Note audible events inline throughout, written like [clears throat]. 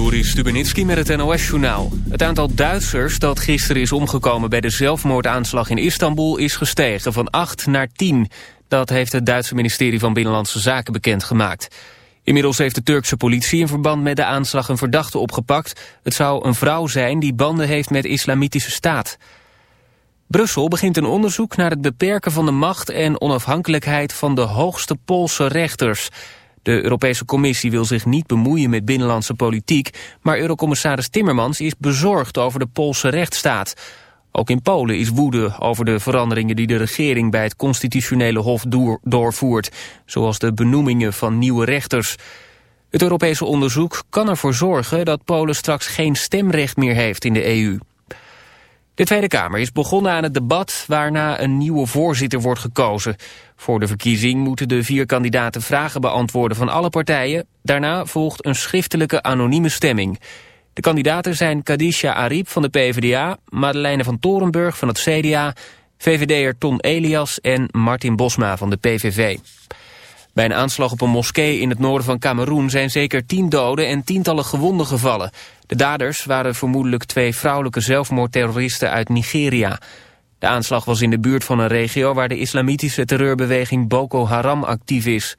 Joris Stubenitski met het NOS-journaal. Het aantal Duitsers dat gisteren is omgekomen bij de zelfmoordaanslag in Istanbul is gestegen van 8 naar 10. Dat heeft het Duitse ministerie van Binnenlandse Zaken bekendgemaakt. Inmiddels heeft de Turkse politie in verband met de aanslag een verdachte opgepakt. Het zou een vrouw zijn die banden heeft met islamitische staat. Brussel begint een onderzoek naar het beperken van de macht en onafhankelijkheid van de hoogste Poolse rechters... De Europese Commissie wil zich niet bemoeien met binnenlandse politiek... maar Eurocommissaris Timmermans is bezorgd over de Poolse rechtsstaat. Ook in Polen is woede over de veranderingen die de regering... bij het constitutionele hof doorvoert... zoals de benoemingen van nieuwe rechters. Het Europese onderzoek kan ervoor zorgen dat Polen straks geen stemrecht meer heeft in de EU. De Tweede Kamer is begonnen aan het debat waarna een nieuwe voorzitter wordt gekozen. Voor de verkiezing moeten de vier kandidaten vragen beantwoorden van alle partijen. Daarna volgt een schriftelijke anonieme stemming. De kandidaten zijn Kadisha Ariep van de PvdA, Madeleine van Torenburg van het CDA, VVD'er Ton Elias en Martin Bosma van de PVV. Bij een aanslag op een moskee in het noorden van Cameroen zijn zeker tien doden en tientallen gewonden gevallen. De daders waren vermoedelijk twee vrouwelijke zelfmoordterroristen uit Nigeria. De aanslag was in de buurt van een regio waar de islamitische terreurbeweging Boko Haram actief is.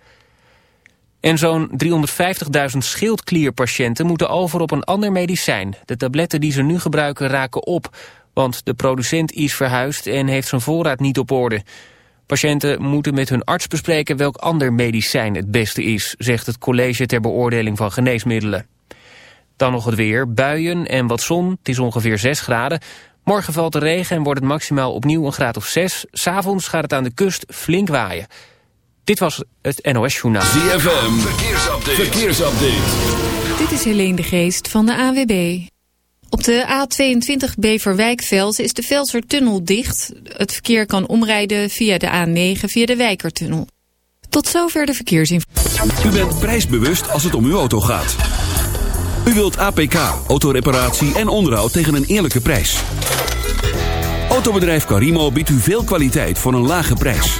En zo'n 350.000 schildklierpatiënten moeten over op een ander medicijn. De tabletten die ze nu gebruiken raken op, want de producent is verhuisd en heeft zijn voorraad niet op orde. Patiënten moeten met hun arts bespreken welk ander medicijn het beste is, zegt het College ter Beoordeling van Geneesmiddelen. Dan nog het weer, buien en wat zon, het is ongeveer 6 graden. Morgen valt de regen en wordt het maximaal opnieuw een graad of 6. S'avonds gaat het aan de kust flink waaien. Dit was het NOS Journaal. ZFM, verkeersupdate. verkeersupdate. Dit is Helene de Geest van de AWB. Op de A22 Beverwijkveld is de Velsertunnel dicht. Het verkeer kan omrijden via de A9 via de Wijkertunnel. Tot zover de verkeersinformatie. U bent prijsbewust als het om uw auto gaat. U wilt APK, autoreparatie en onderhoud tegen een eerlijke prijs. Autobedrijf Carimo biedt u veel kwaliteit voor een lage prijs.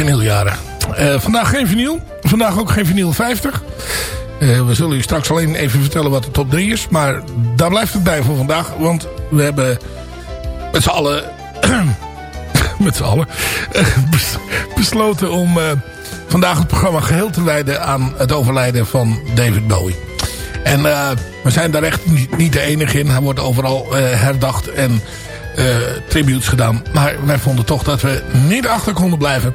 Vinyljaren. Uh, vandaag geen vinyl. Vandaag ook geen vinyl 50. Uh, we zullen u straks alleen even vertellen wat de top 3 is. Maar daar blijft het bij voor vandaag. Want we hebben met z'n allen... [clears throat] met z'n allen... besloten om vandaag het programma geheel te wijden aan het overlijden van David Bowie. En we zijn daar echt niet, niet, de enige in. Hij wordt overal herdacht en tributes gedaan. Maar wij vonden toch dat we niet achter konden blijven...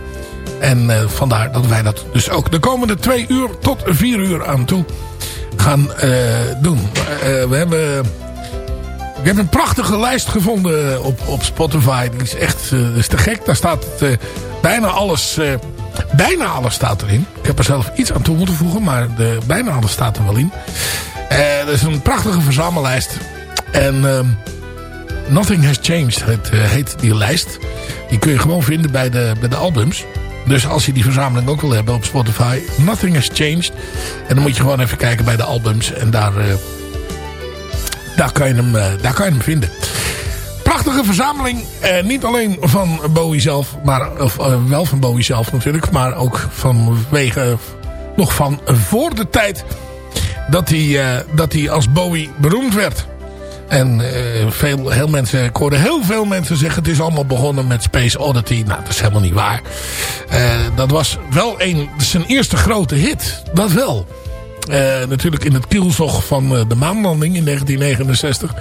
En uh, vandaar dat wij dat dus ook de komende twee uur tot vier uur aan toe gaan uh, doen. Uh, we hebben... Ik heb een prachtige lijst gevonden op, op Spotify. Die is echt is te gek. Daar staat bijna alles Bijna alles staat erin. Ik heb er zelf iets aan toe moeten voegen, maar de, bijna alles staat er wel in. Dat is een prachtige verzamellijst. En uh, Nothing Has Changed het, heet die lijst. Die kun je gewoon vinden bij de, bij de albums. Dus als je die verzameling ook wil hebben op Spotify. Nothing Has Changed. En dan moet je gewoon even kijken bij de albums. En daar, daar, kan, je hem, daar kan je hem vinden prachtige verzameling. Eh, niet alleen van Bowie zelf, maar, of wel van Bowie zelf natuurlijk. Maar ook vanwege nog van voor de tijd dat hij, dat hij als Bowie beroemd werd. En veel, heel mensen, ik hoorde heel veel mensen zeggen het is allemaal begonnen met Space Oddity. Nou, dat is helemaal niet waar. dat was wel een, zijn eerste grote hit. Dat wel. natuurlijk in het kielzog van de maanlanding in 1969.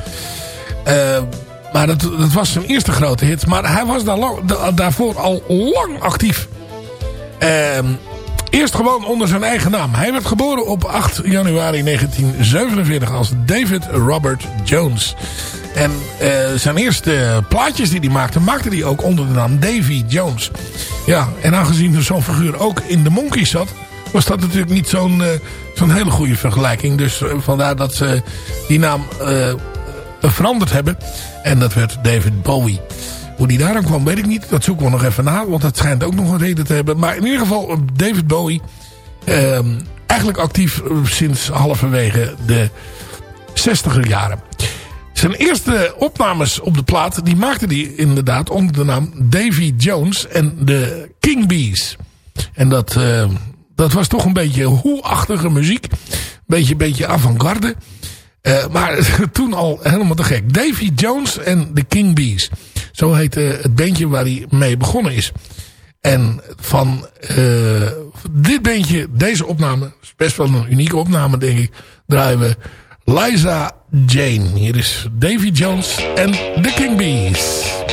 Maar dat, dat was zijn eerste grote hit. Maar hij was daar lang, daarvoor al lang actief. Eerst gewoon onder zijn eigen naam. Hij werd geboren op 8 januari 1947 als David Robert Jones. En uh, zijn eerste plaatjes die hij maakte, maakte hij ook onder de naam Davy Jones. Ja, en aangezien er zo'n figuur ook in de Monkeys zat... was dat natuurlijk niet zo'n zo'n hele goede vergelijking. Dus vandaar dat ze die naam veranderd hebben. En dat werd David Bowie. Hoe die daarom kwam, weet ik niet. Dat zoeken we nog even na. Want dat schijnt ook nog een reden te hebben. Maar in ieder geval, David Bowie. Eh, eigenlijk actief eh, sinds halverwege de 60er jaren. Zijn eerste opnames op de plaat, die maakte hij inderdaad onder de naam Davy Jones en de King Bees. En dat, uh, dat was toch een beetje hoe-achtige muziek. Beetje, beetje avant-garde. Uh, maar [laughs] toen al helemaal te gek. Davy Jones en de King Bees. Zo heette het bandje waar hij mee begonnen is. En van uh, dit bandje, deze opname, is best wel een unieke opname denk ik, draaien we Liza Jane. Hier is Davy Jones en de King Bees.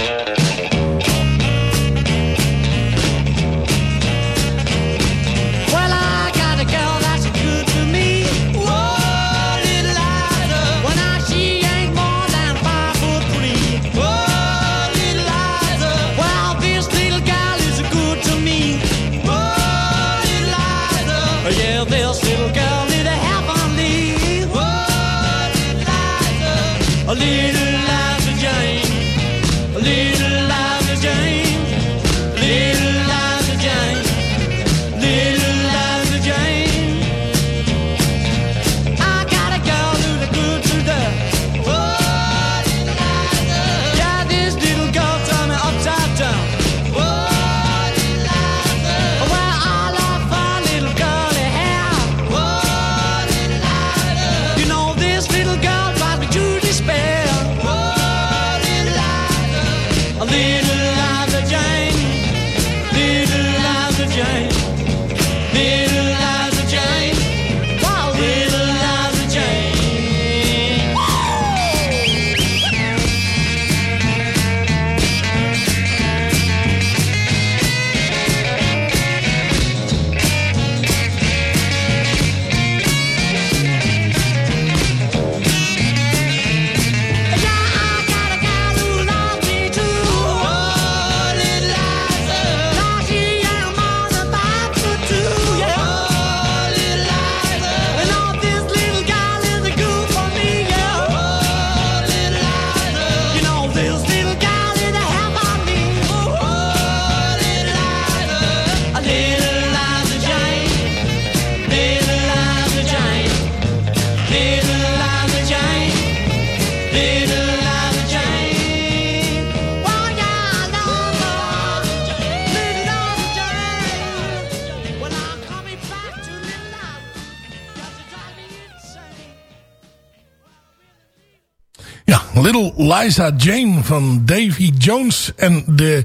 Liza Jane van Davy Jones en de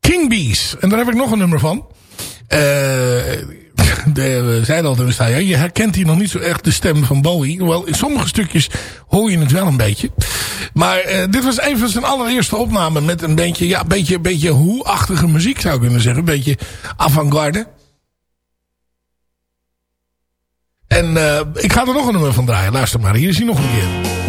King Bees. En daar heb ik nog een nummer van. Uh, [laughs] de, zeiden al je herkent hier nog niet zo echt de stem van Bowie. Wel, in sommige stukjes hoor je het wel een beetje. Maar uh, dit was even zijn allereerste opname met een beetje, ja, beetje, beetje hoe-achtige muziek zou ik kunnen zeggen. Een beetje avant-garde. En uh, ik ga er nog een nummer van draaien. Luister maar, hier is hij nog een keer.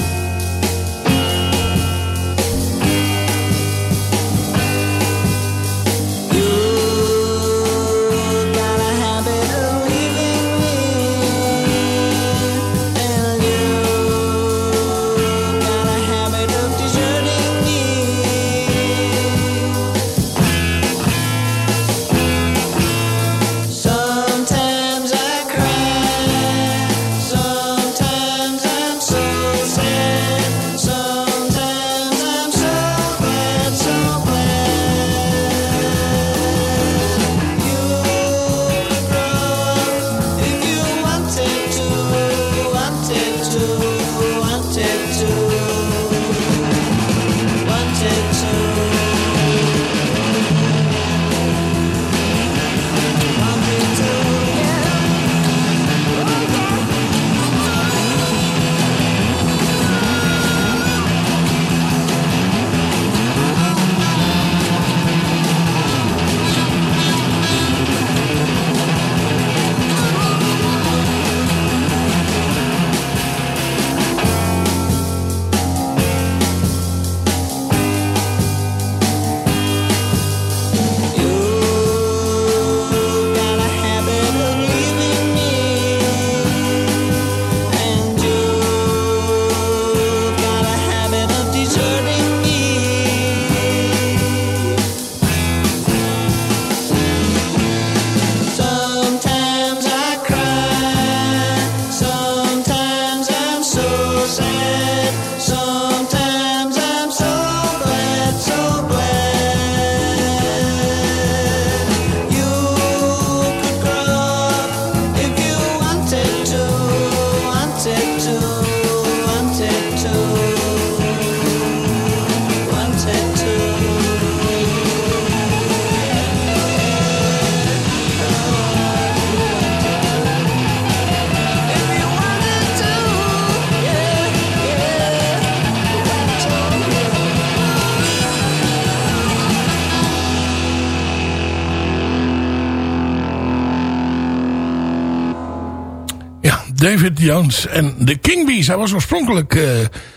En de King Bees. Hij was oorspronkelijk uh,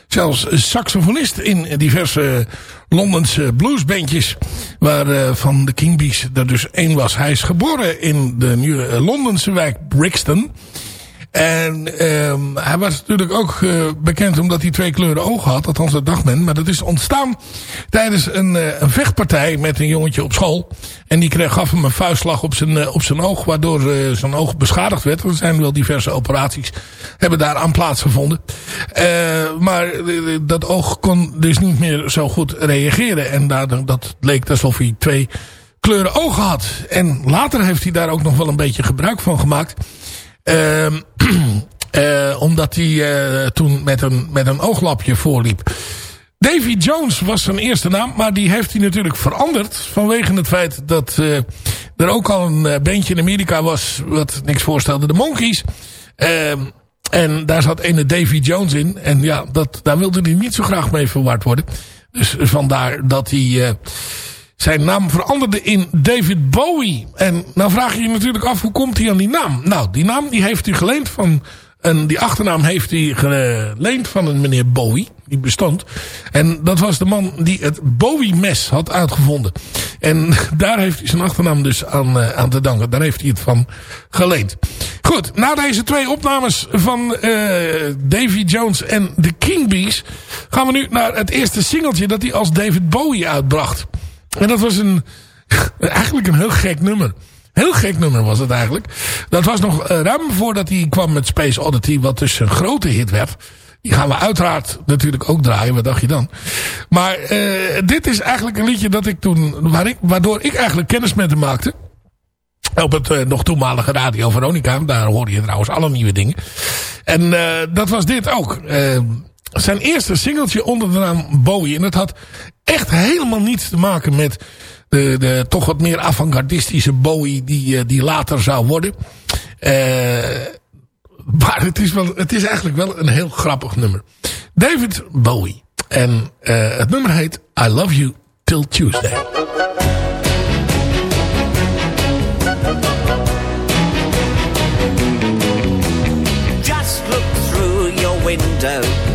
zelfs saxofonist in diverse Londense bluesbandjes. Waarvan de King Bees er dus één was. Hij is geboren in de nieuwe Londense wijk Brixton. En um, hij was natuurlijk ook uh, bekend omdat hij twee kleuren ogen had. Althans, dat dacht men. Maar dat is ontstaan tijdens een, uh, een vechtpartij met een jongetje op school. En die kreeg, gaf hem een vuistslag op zijn, uh, op zijn oog. Waardoor zijn oog beschadigd werd. Er zijn wel diverse operaties. Hebben daar aan plaatsgevonden. maar dat oog kon dus niet meer zo goed reageren. En daardoor, dat leek alsof hij twee kleuren ogen had. En later heeft hij daar ook nog wel een beetje gebruik van gemaakt. Uh, [clears throat] uh, omdat hij uh, toen met een, met een ooglapje voorliep. Davy Jones was zijn eerste naam. Maar die heeft hij natuurlijk veranderd. Vanwege het feit dat uh, er ook al een bandje in Amerika was. Wat niks voorstelde. De Monkeys. Ehm, en daar zat ene Davy Jones in. En ja, dat, daar wilde hij niet zo graag mee verward worden. Dus vandaar dat hij zijn naam veranderde in David Bowie. En nou vraag je je natuurlijk af, hoe komt hij aan die naam? Nou, die naam die heeft hij geleend van... En die achternaam heeft hij geleend van een meneer Bowie. Die bestond. En dat was de man die het Bowie-mes had uitgevonden. En [laughs] daar heeft hij zijn achternaam dus aan, uh, aan te danken. Daar heeft hij het van geleend. Goed, na deze twee opnames van uh, Davy Jones en de King Bees... gaan we nu naar het eerste singeltje dat hij als David Bowie uitbracht. En dat was een, [laughs] eigenlijk een heel gek nummer. Heel gek nummer was het eigenlijk. Dat was nog uh, ruim voordat hij kwam met Space Oddity, wat dus een grote hit werd. Die gaan we uiteraard natuurlijk ook draaien, wat dacht je dan? Maar uh, dit is eigenlijk een liedje dat ik toen, waar ik, waardoor ik eigenlijk kennis met hem maakte. Op het uh, nog toenmalige Radio Veronica. Daar hoorde je trouwens alle nieuwe dingen. En dat was dit ook zijn eerste singeltje onder de naam Bowie. En dat had echt helemaal niets te maken met de, de toch wat meer avant-gardistische Bowie die, eh, die later zou worden. Uh, maar het is, wel, het is eigenlijk wel een heel grappig nummer. David Bowie. En uh, het nummer heet I Love You Till Tuesday. Just look through your window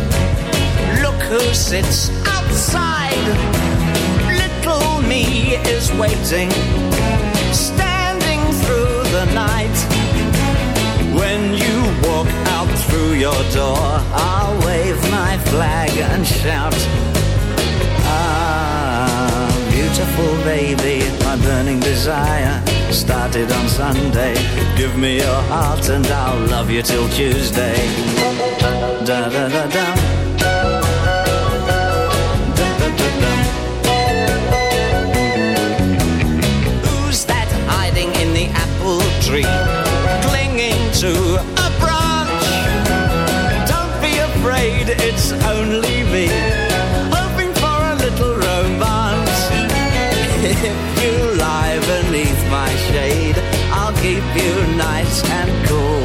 who sits outside. Little me is waiting, standing through the night. When you walk out through your door, I'll wave my flag and shout. Ah, beautiful baby, my burning desire started on Sunday. Give me your heart and I'll love you till Tuesday. Da da da da. To a branch. Don't be afraid, it's only me, hoping for a little romance. If you lie beneath my shade, I'll keep you nice and cool.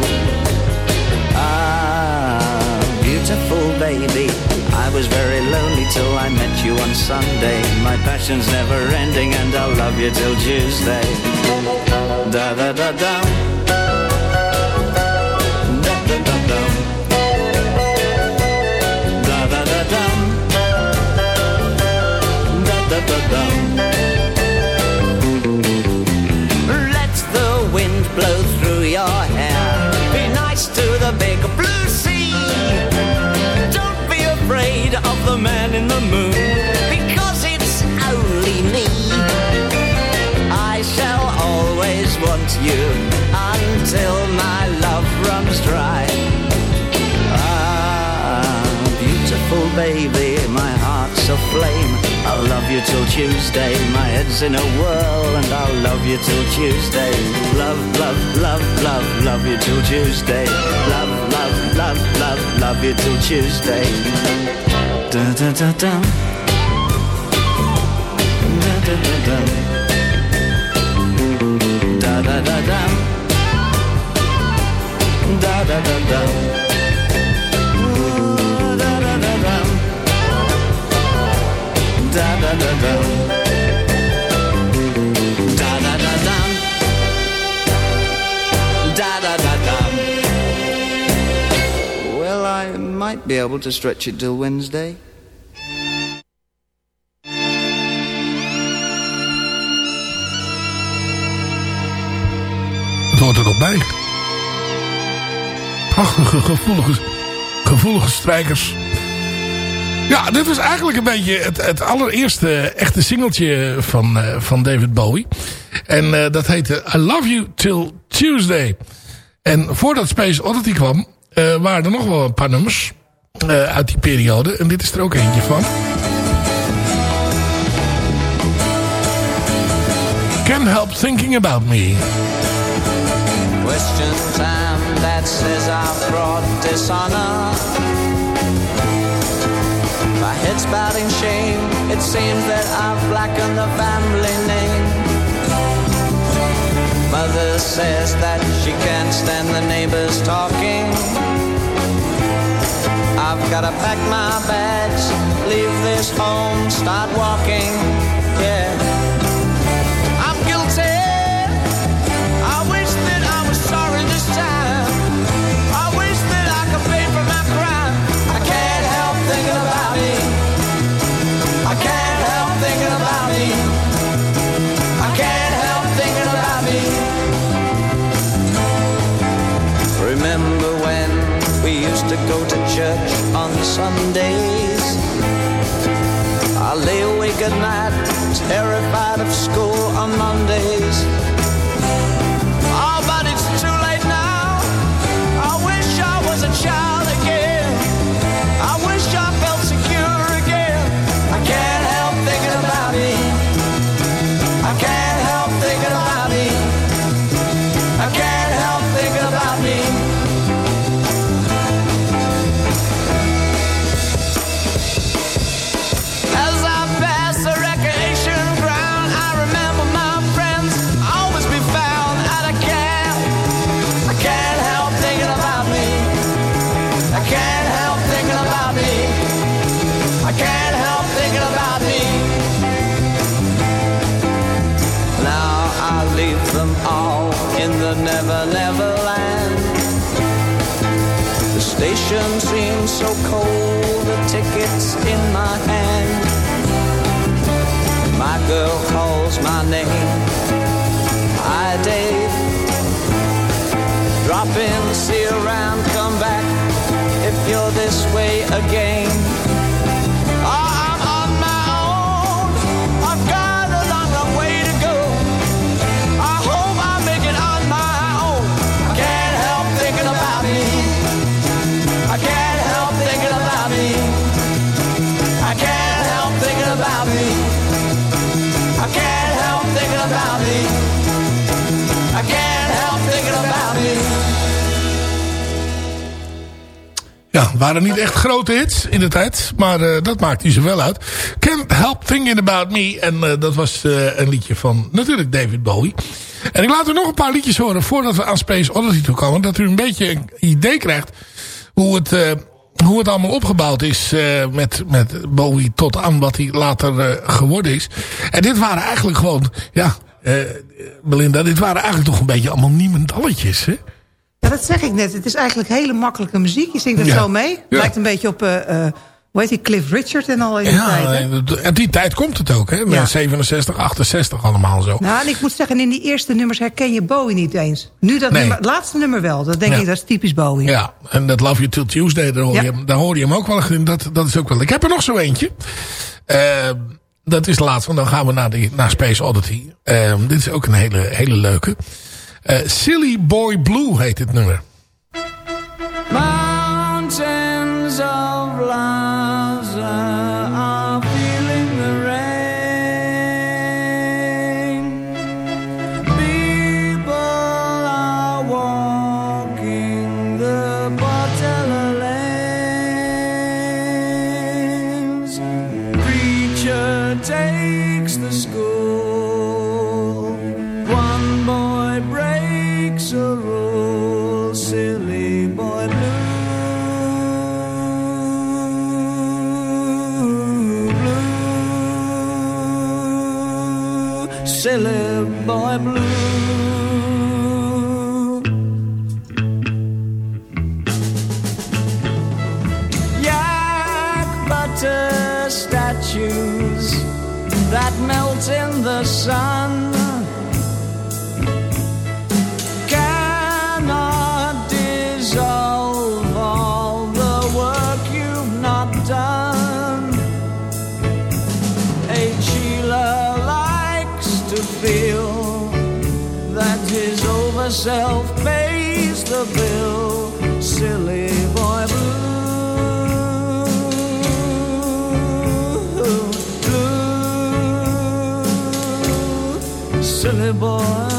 Ah, beautiful baby. I was very lonely till I met you on Sunday. My passion's never ending, and I'll love you till Tuesday da da da da. The man in the moon. Because it's only me. I shall always want you until my love runs dry. Ah, beautiful baby, my heart's aflame. I'll love you till Tuesday. My head's in a whirl, and I'll love you till Tuesday. Love, love, love, love, love you till Tuesday. Love, love, love, love, love you till Tuesday. Da da da da. To stretch it till Wednesday. Het hoort er nog bij. Prachtige, gevoelige, gevoelige strijkers. Ja, dit was eigenlijk een beetje het, het allereerste echte singeltje van, uh, van David Bowie. En uh, dat heette I Love You Till Tuesday. En voordat Space Oddity kwam, uh, waren er nog wel een paar nummers uit die periode. En dit is er ook eentje van. Can't Help Thinking About Me. Question time that says I've brought dishonor My head's bowed shame It seems that I've blackened the family name Mother says that she can't stand the neighbors talking I've gotta pack my bags Leave this home, start walking to go to church on Sundays. I lay awake at night Terrified of school on Mondays. Oh, but it's too late now. I wish I was a child Ja, waren niet echt grote hits in de tijd. Maar uh, dat maakt hij ze wel uit. Can't Help Thinking About Me. En uh, dat was uh, een liedje van natuurlijk David Bowie. En ik laat u nog een paar liedjes horen voordat we aan Space Odyssey toe komen. Dat u een beetje een idee krijgt hoe het, hoe het allemaal opgebouwd is met, met Bowie tot aan wat hij later geworden is. En dit waren eigenlijk gewoon, ja, Belinda, dit waren eigenlijk toch een beetje allemaal niemendalletjes, hè? Ja, dat zeg ik net. Het is eigenlijk hele makkelijke muziek. Je zingt het Ja. zo mee. Ja. Lijkt een beetje op, eh hoe heet die, Cliff Richard en al in die tijd. Ja, hè? en die tijd komt het ook, hè? Met Ja. 67, 68 allemaal zo. Nou, en ik moet zeggen, in die eerste nummers herken je Bowie niet eens. Nu dat Nee. nummer, het laatste nummer wel. Dat denk Ja. ik, dat is typisch Bowie. Ja, en dat Love You Till Tuesday, daar hoor, Ja. je, hem, daar hoor je hem ook wel in. Dat, dat is ook wel. Ik heb er nog zo eentje. Eh, dat is de laatste, want dan gaan we naar, die, naar Space Oddity. Dit is ook een hele, hele leuke. Eh, Silly Boy Blue heet het nummer. sky blue. Yak butter statues that melt in the sun. Over self pays the bill. Silly boy blue, blue, silly boy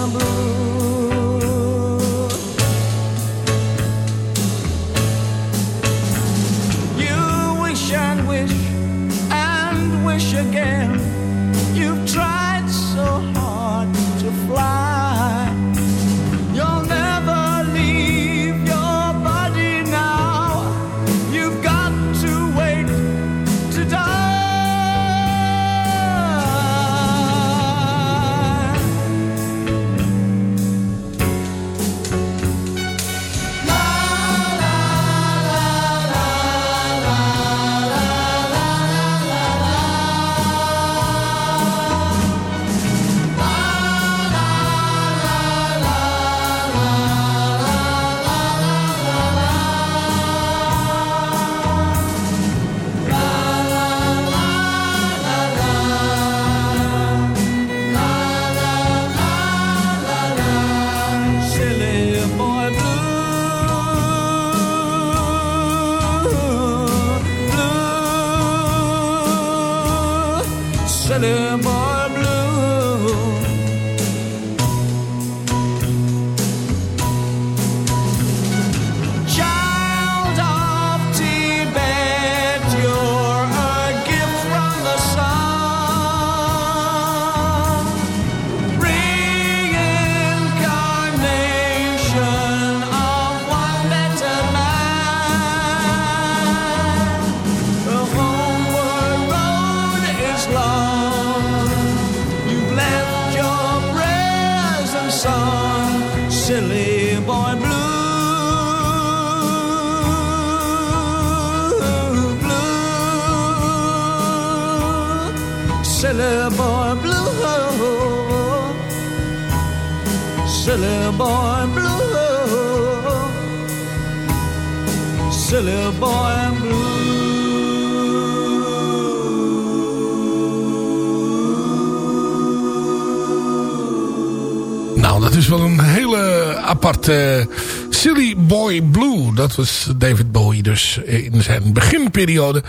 aparte Silly Boy Blue. Dat was David Bowie dus in zijn beginperiode.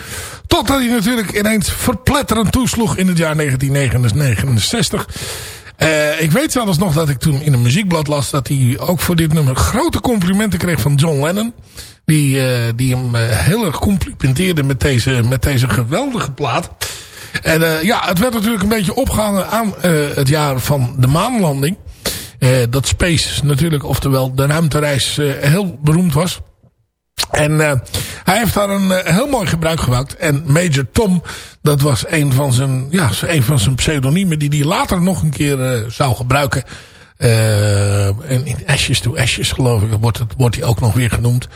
Totdat hij natuurlijk ineens verpletterend toesloeg in het jaar 1969. Eh, ik weet zelfs nog dat ik toen in een muziekblad las... dat hij ook voor dit nummer grote complimenten kreeg van John Lennon. Die, eh, die hem eh, heel erg complimenteerde met deze, met deze geweldige plaat. En eh, ja, het werd natuurlijk een beetje opgehangen aan eh, het jaar van de maanlanding. Eh, dat Space natuurlijk, oftewel de ruimtereis, eh, heel beroemd was. En uh, hij heeft daar een heel mooi gebruik gemaakt. En Major Tom, dat was een van zijn, ja, een van zijn pseudoniemen die hij later nog een keer zou gebruiken. en in Ashes to Ashes geloof ik wordt, het, wordt hij ook nog weer genoemd.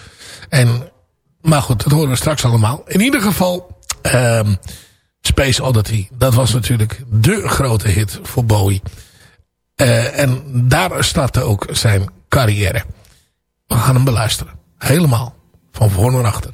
En, maar goed, dat horen we straks allemaal. In ieder geval, ehm, Space Oddity, dat was natuurlijk de grote hit voor Bowie. En daar startte ook zijn carrière. We gaan hem beluisteren. Helemaal. Van voor naar achter.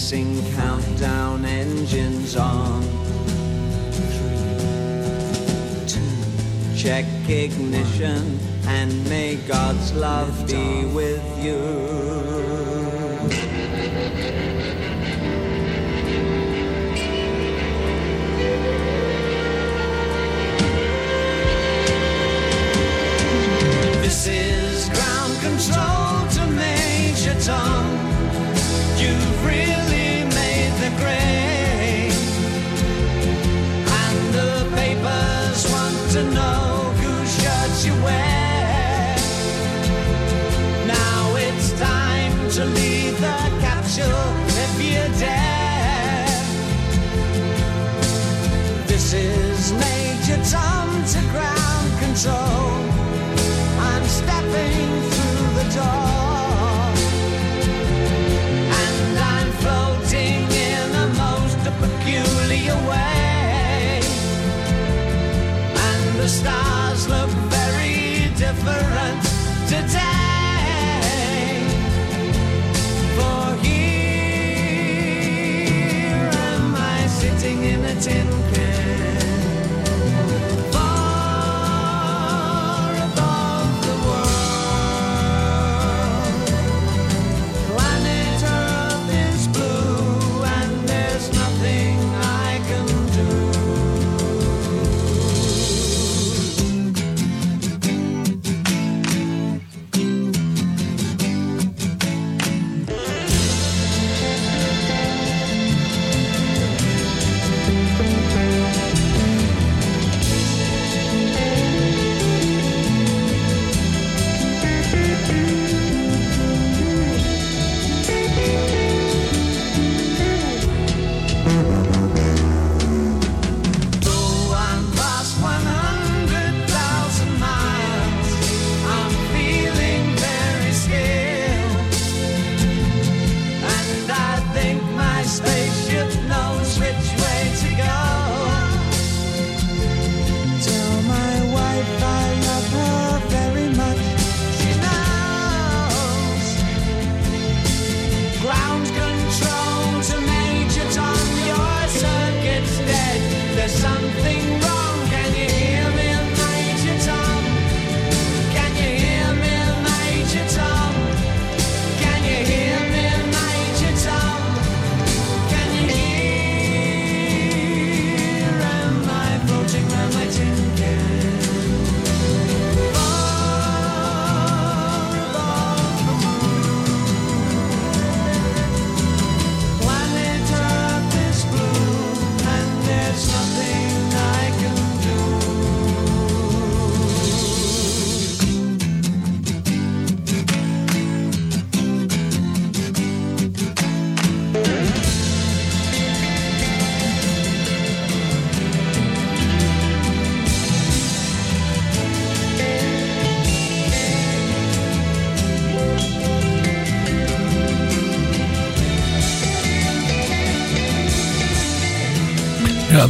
Commencing countdown engines on. Two, check ignition, and may God's love be with you. This is ground control to Major Tom. You've really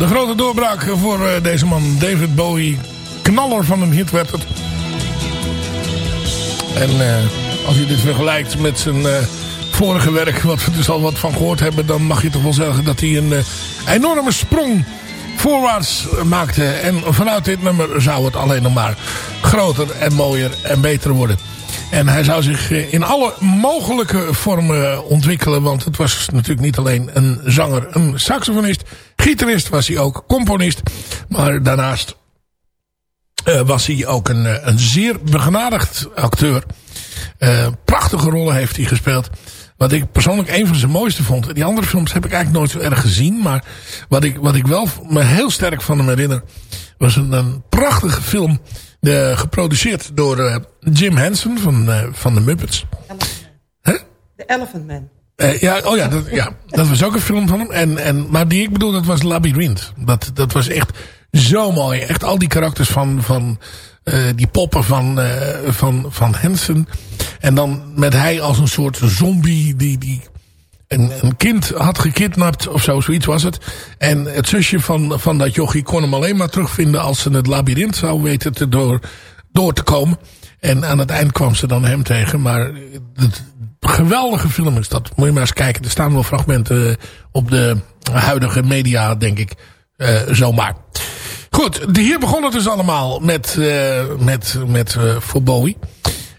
de grote doorbraak voor eh, deze man David Bowie. Knaller van een hit werd het. En eh, als je dit vergelijkt met zijn eh, vorige werk, wat we dus al wat van gehoord hebben, dan mag je toch wel zeggen dat hij een enorme sprong voorwaarts maakte. En vanuit dit nummer zou het alleen nog maar groter en mooier en beter worden. En hij zou zich in alle mogelijke vormen ontwikkelen. Want het was natuurlijk niet alleen een zanger, een saxofonist. Gitarist was hij ook, componist. Maar daarnaast eh, was hij ook een, eh, een zeer begenadigd acteur. Eh, prachtige rollen heeft hij gespeeld. Wat ik persoonlijk een van zijn mooiste vond. Die andere films heb ik eigenlijk nooit zo erg gezien. Maar wat ik, wat ik wel me heel sterk van hem herinner. Was een, een prachtige film. De, geproduceerd door Jim Henson van, van de Muppets. De Elephant Man. Eh, ja, oh ja dat, ja, dat was ook een film van hem. En, en, maar die ik bedoel, dat was Labyrinth. Dat, dat was echt zo mooi. Echt al die karakters van, van eh, die poppen van, eh, van, van Henson. En dan met hij als een soort zombie die, die een, een kind had gekidnapt of zo, zoiets was het. En het zusje van, van dat jochie kon hem alleen maar terugvinden als ze het labyrint zou weten te door, door te komen. En aan het eind kwam ze dan hem tegen. Maar het geweldige film is dat. Moet je maar eens kijken. Er staan wel fragmenten op de huidige media, denk ik. Uh, zomaar. Goed, de- hier begon het dus allemaal met, eh, met, met eh, voor Bowie.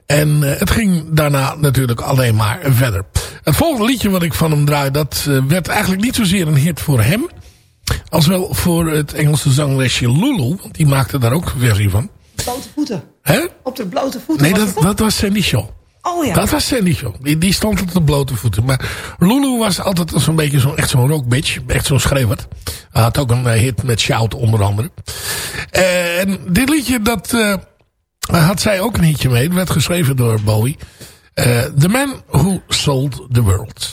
En eh, het ging daarna natuurlijk alleen maar verder. Het volgende liedje wat ik van hem draai, dat eh, werd eigenlijk niet zozeer een hit voor hem. Als wel voor het Engelse zangeresje Lulu. Want die maakte daar ook een versie van. Blote voeten. Hè? Op de blote voeten. Nee, dat, dat was Sandy Shaw. Oh ja. Dat was Sandy Shaw. Die, stond op de blote voeten. Maar Lulu was altijd zo'n beetje zo'n echt zo'n rockbitch. Echt zo'n schreeuwert. Hij had ook een eh, hit met Shout onder andere. En dit liedje, dat eh, had zij ook een hitje mee. Het werd geschreven door Bowie. Eh, the Man Who Sold the World.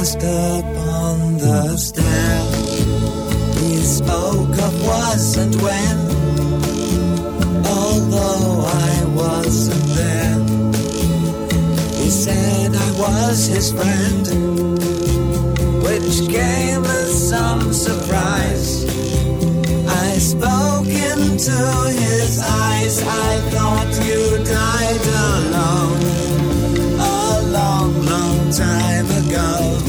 Up on the stair. He spoke of was and when. Although I wasn't there, he said I was his friend, which came as some surprise. I spoke into his eyes. I thought you died alone a long, long time ago.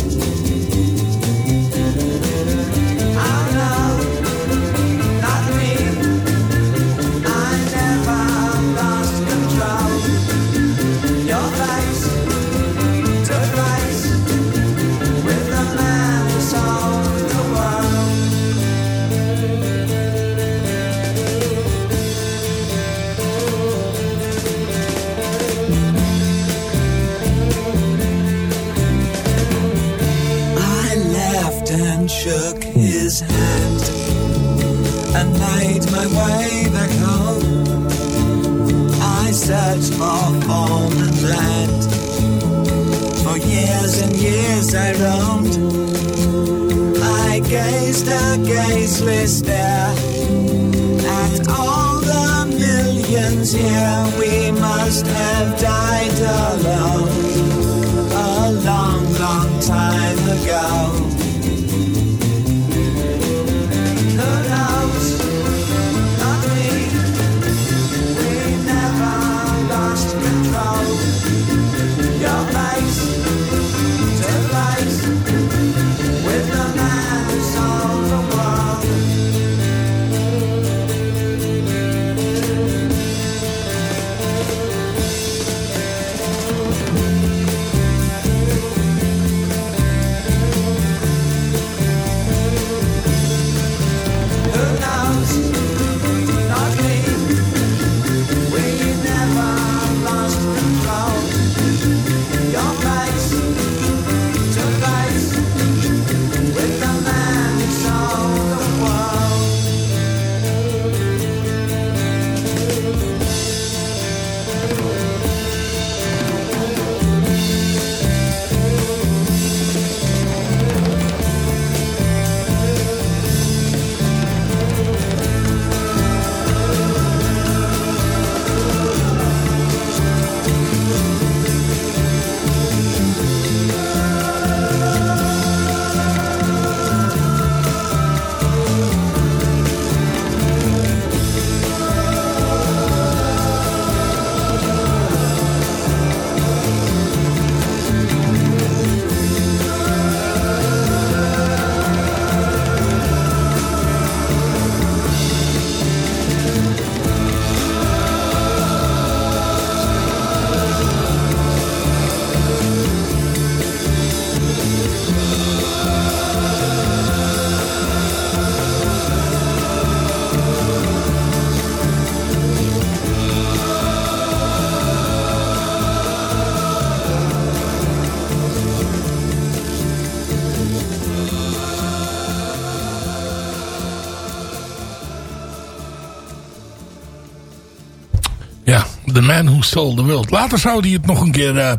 The Man Who Stole the World. Later zou hij het nog een keer eh,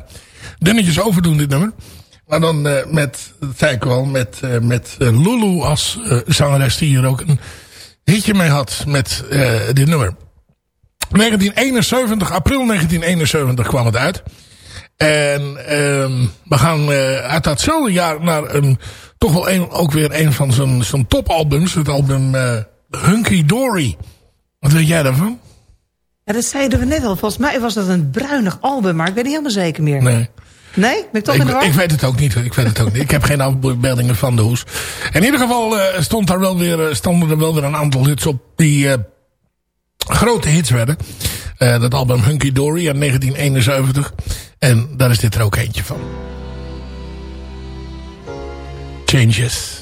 dunnetjes overdoen, dit nummer. Maar dan eh, met, dat zei ik al, met, eh, met Lulu als zangeres die hier ook een hitje mee had met dit nummer. 1971, april 1971 kwam het uit. En ehm, we gaan uit datzelfde jaar naar een, toch wel ook weer een van zijn, topalbums. Het album Hunky Dory. Wat weet jij daarvan? Ja, dat zeiden we net al. Volgens mij was dat een bruinig album, maar ik weet niet helemaal zeker meer. Nee. Nee? Ben ik toch in de war? ik weet het ook niet. Ik weet het ook niet. Ik heb geen afbeeldingen van de hoes. In ieder geval uh, stond daar wel weer, uh, stonden er wel weer een aantal hits op die uh, grote hits werden. dat album Hunky Dory uit 1971. En daar is dit er ook eentje van. Changes.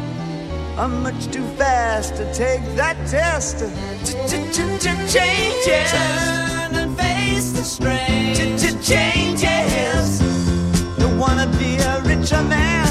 I'm much too fast to take that test. Changes. Turn and face the strain. Changes. Don't wanna be a richer man.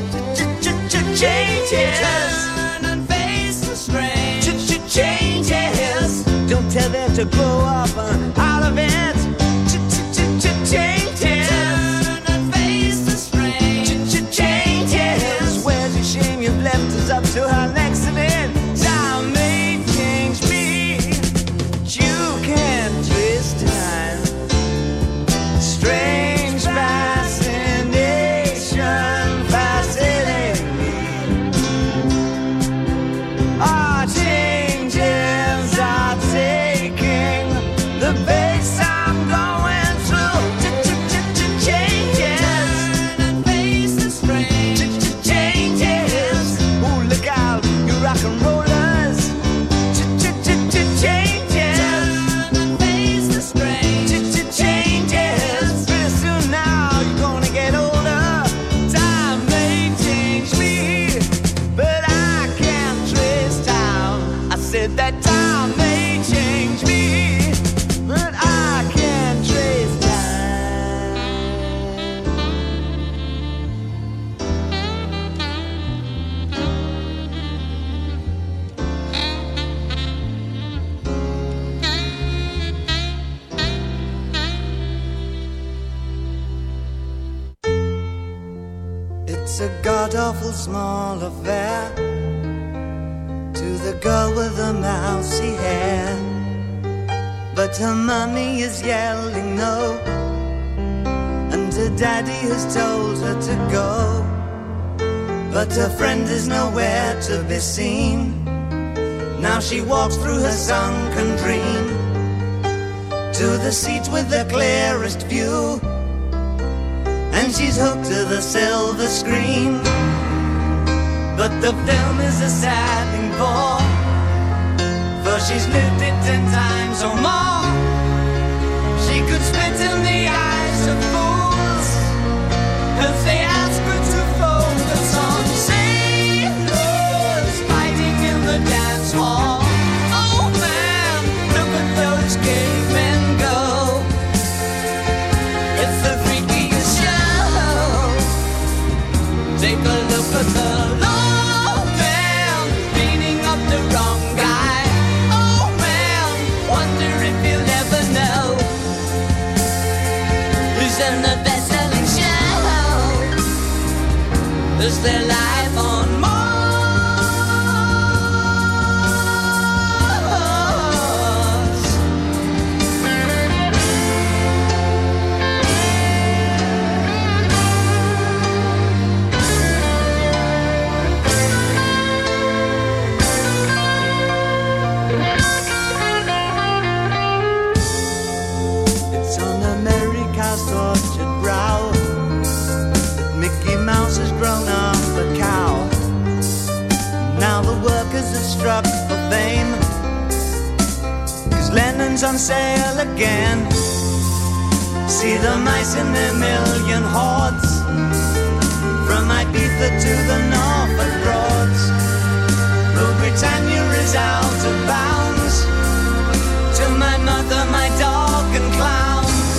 Changes. Turn and face the strange. Changes. Don't tell them to grow up uh, out of Her mommy is yelling no, and her daddy has told her to go. But her friend is nowhere to be seen. Now she walks through her sunken dream to the seat with the clearest view and she's hooked to the silver screen. But the film is a sad thing for she's lived it ten times or more. She could spit in the eyes of fools if they was their life. them sail again. See the mice in their million hordes, from Ibiza to the Norfolk broads. Rule Britannia is out of bounds. To my mother, my dog, and clowns.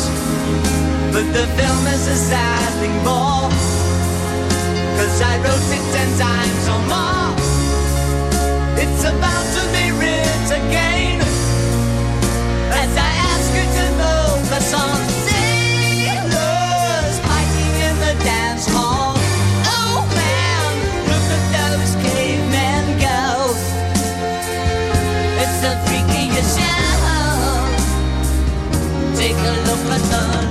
But the film is a sad thing more. Cause I wrote it ten times or more. It's about to be writ again. matin.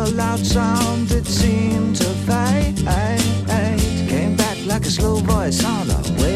a loud sound that seemed to fade. Came back like a slow voice on the wave.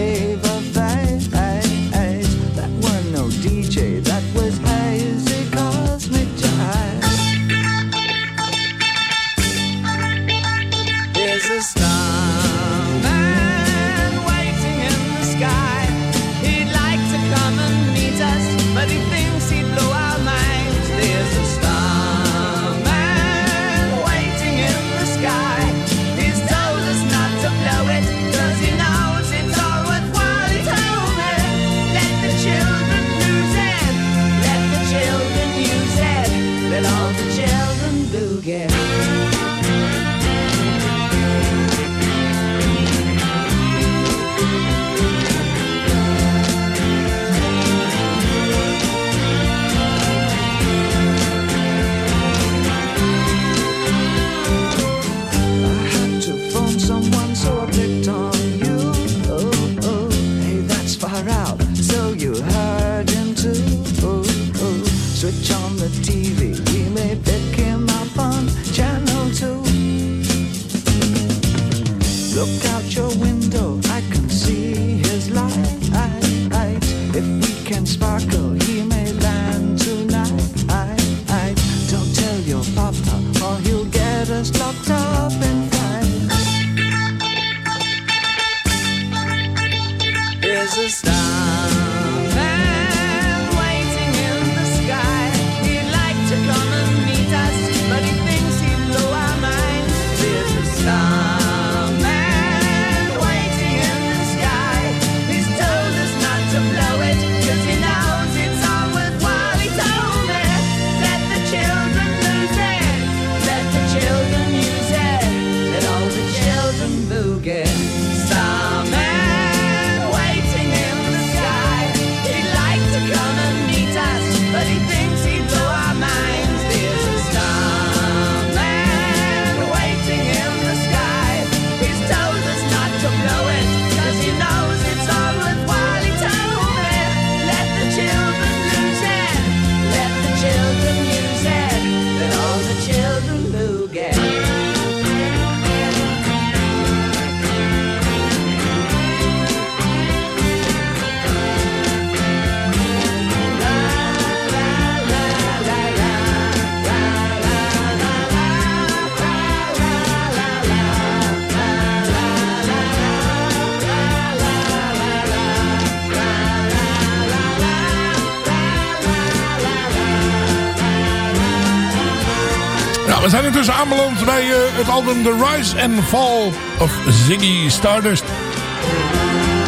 Intussen aanbeland bij uh, het album The Rise and Fall of Ziggy Stardust.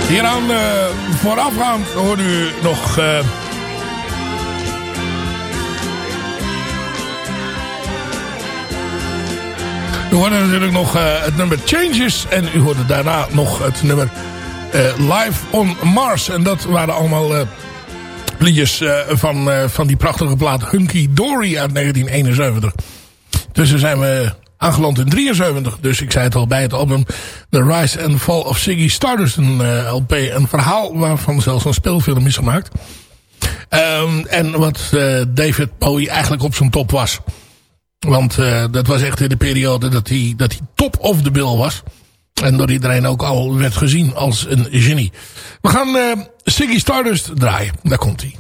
Hieraan uh, voorafgaand hoort u nog... Uh, u hoorde natuurlijk nog het nummer Changes. En u hoorde daarna nog het nummer Live on Mars. En dat waren allemaal liedjes van, van die prachtige plaat Hunky Dory uit 1971. Dus dan zijn we aangeland in 73. Dus ik zei het al bij het album The Rise and Fall of Ziggy Stardust. Een uh, LP, een verhaal waarvan zelfs een speelfilm is gemaakt. Um, en wat uh, David Bowie eigenlijk op zijn top was. Want uh, dat was echt in de periode dat hij, dat hij top of the bill was. En door iedereen ook al werd gezien als een genie. We gaan Ziggy Stardust draaien. Daar komt hij.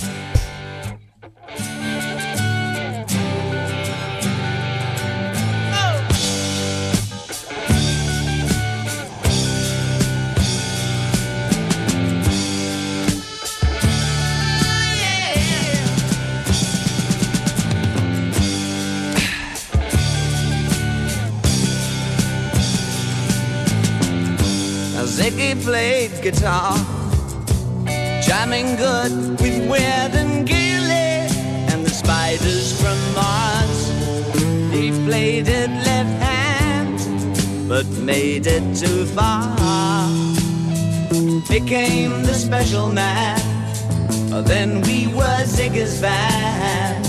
Ziggy played guitar, jamming good with Weird and Gilly and the spiders from Mars. He played it left hand, but made it too far. Became the special man, oh, then we were Ziggy's band.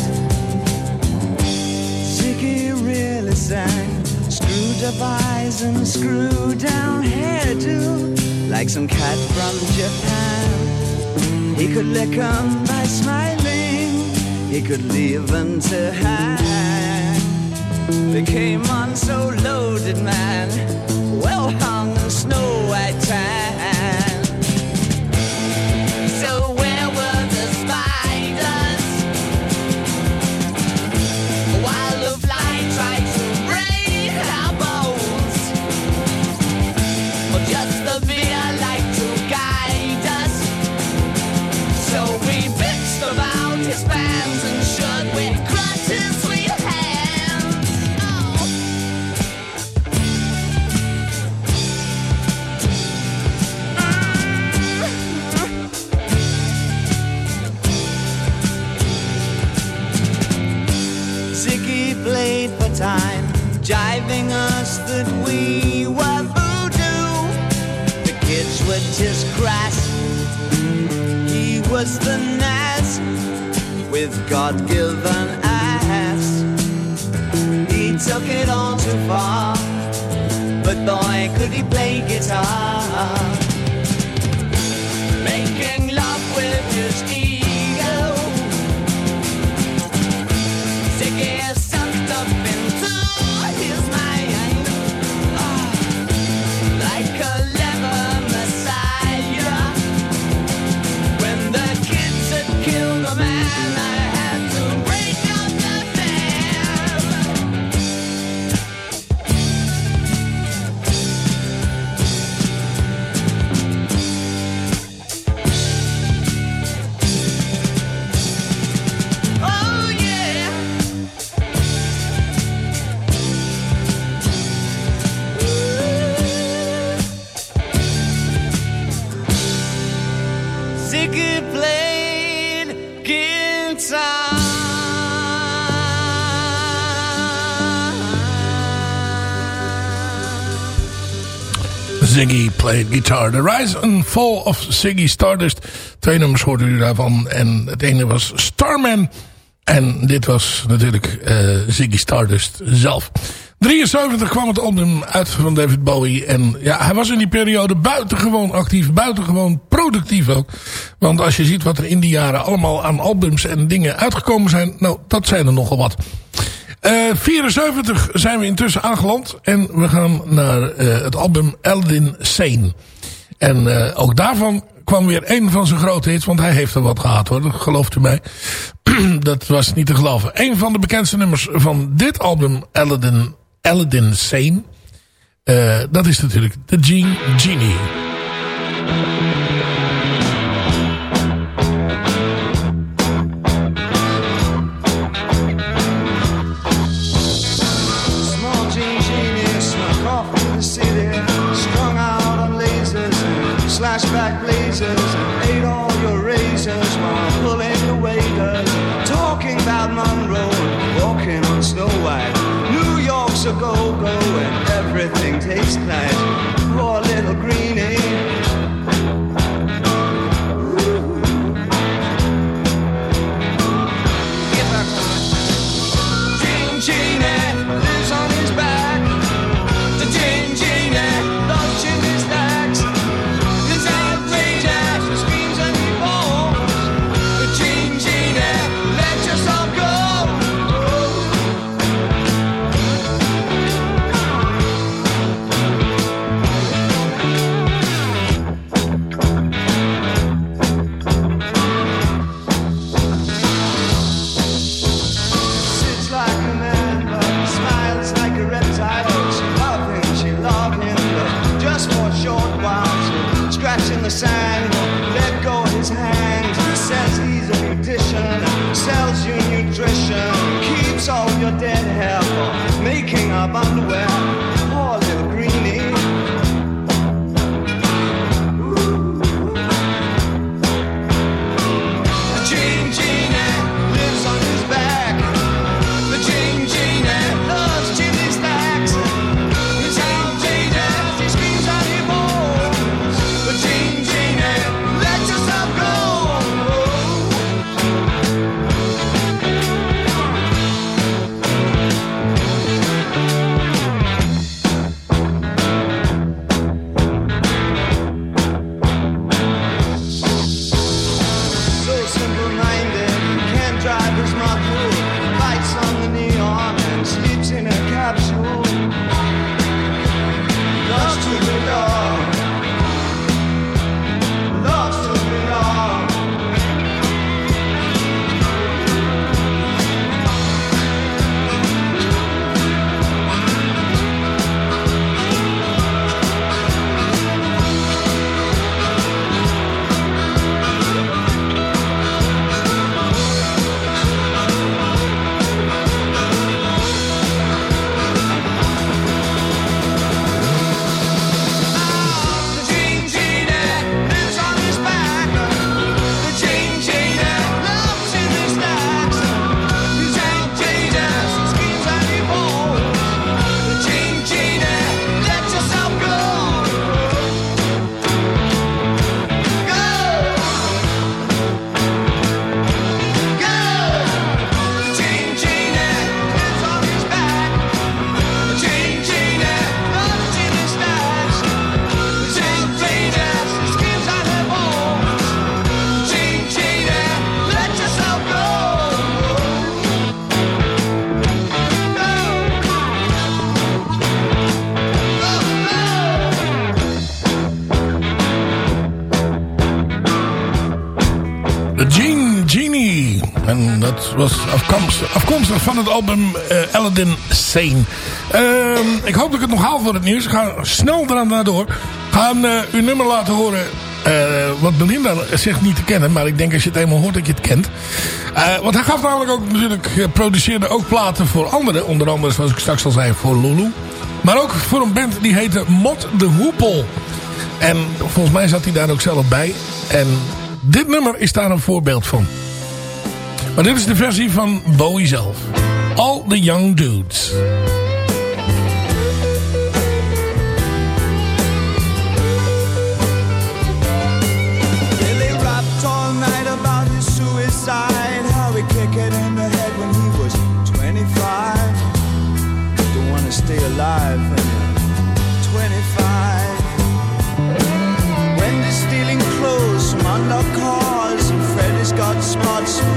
Ziggy really sang Up eyes and screw down hairdo Like some cat from Japan. He could lick 'em by smiling He could leave 'em to hang. They came on so loaded, man Well hung in snow white tan about God-given ass. He took it all too far, but boy, could he play guitar. Played guitar. The Rise and Fall of Ziggy Stardust. Twee nummers hoorden u daarvan. En het ene was Starman. En dit was natuurlijk eh, Ziggy Stardust zelf. 73 kwam het album uit van David Bowie. En ja, hij was in die periode buitengewoon actief. Buitengewoon productief ook. Want als je ziet wat er in die jaren allemaal aan albums en dingen uitgekomen zijn. Nou, dat zijn er nogal wat. Eh 74 zijn we intussen aangeland. En we gaan naar eh, het album Eldin Sane. En eh, ook daarvan kwam weer een van zijn grote hits. Want hij heeft er wat gehad hoor. Dat gelooft u mij. [clears throat] dat was niet te geloven. Een van de bekendste nummers van dit album Eldin, Eldin Sane. eh, dat is natuurlijk The Gene Genie. taste nice. Beautician, sells you nutrition, keeps all your dead hair for making up underwear. Was afkomstig, van het album eh, Aladdin Sane. Ehm, ik hoop dat ik het nog haal voor het nieuws. Ik ga snel eraan daardoor. Ik ga een, eh, uw nummer laten horen. eh, wat Belinda zegt niet te kennen. Maar ik denk als je het eenmaal hoort dat je het kent. Want hij gaf namelijk ook natuurlijk... produceerde ook platen voor anderen. Onder andere zoals ik straks al zei voor Lulu. Maar ook voor een band die heette Mot de Hoepel. En volgens mij zat hij daar ook zelf bij. En dit nummer is daar een voorbeeld van. Maar dit is de versie van Bowie zelf. All the Young Dudes. stay alive when you're 25. When they're stealing clothes from under cars, and Freddy's got spots.